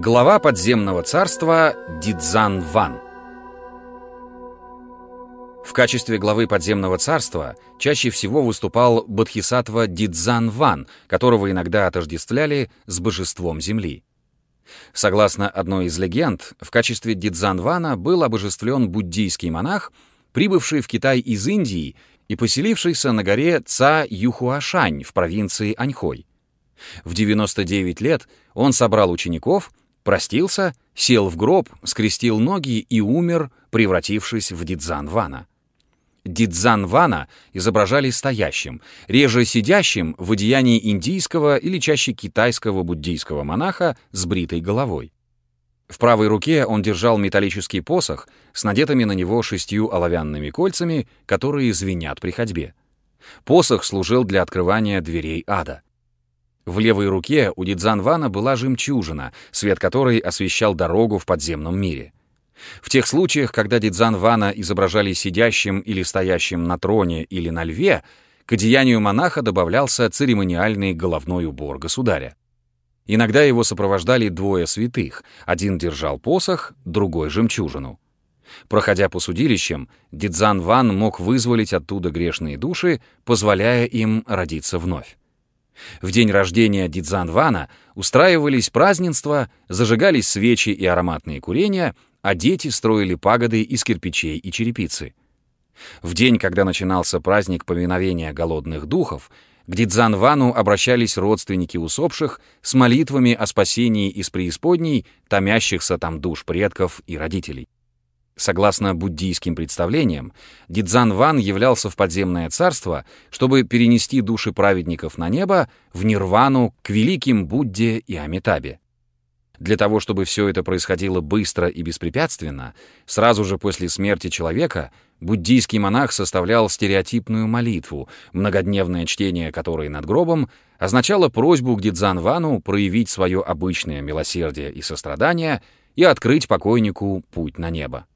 Глава подземного царства Дидзан Ван В качестве главы подземного царства чаще всего выступал Бодхисаттва Дидзан Ван, которого иногда отождествляли с божеством земли. Согласно одной из легенд, в качестве Дидзан Вана был обожествлен буддийский монах, прибывший в Китай из Индии и поселившийся на горе Ца Юхуашань в провинции Аньхой. В 99 лет он собрал учеников, простился, сел в гроб, скрестил ноги и умер, превратившись в Дидзан Вана. Дидзан Вана изображали стоящим, реже сидящим в одеянии индийского или чаще китайского буддийского монаха с бритой головой. В правой руке он держал металлический посох с надетыми на него шестью оловянными кольцами, которые звенят при ходьбе. Посох служил для открывания дверей ада. В левой руке у Дидзанвана была жемчужина, свет которой освещал дорогу в подземном мире. В тех случаях, когда Дидзанвана изображали сидящим или стоящим на троне или на льве, к одеянию монаха добавлялся церемониальный головной убор государя. Иногда его сопровождали двое святых, один держал посох, другой — жемчужину. Проходя по судилищам, Дидзан Ван мог вызволить оттуда грешные души, позволяя им родиться вновь. В день рождения Дидзан Вана устраивались празднества, зажигались свечи и ароматные курения, а дети строили пагоды из кирпичей и черепицы. В день, когда начинался праздник поминовения голодных духов, к Дидзан Вану обращались родственники усопших с молитвами о спасении из преисподней, томящихся там душ предков и родителей. Согласно буддийским представлениям, Дидзан Ван являлся в подземное царство, чтобы перенести души праведников на небо, в нирвану, к великим Будде и Амитабе. Для того, чтобы все это происходило быстро и беспрепятственно, сразу же после смерти человека буддийский монах составлял стереотипную молитву, многодневное чтение которой над гробом означало просьбу к Дидзан Вану проявить свое обычное милосердие и сострадание и открыть покойнику путь на небо.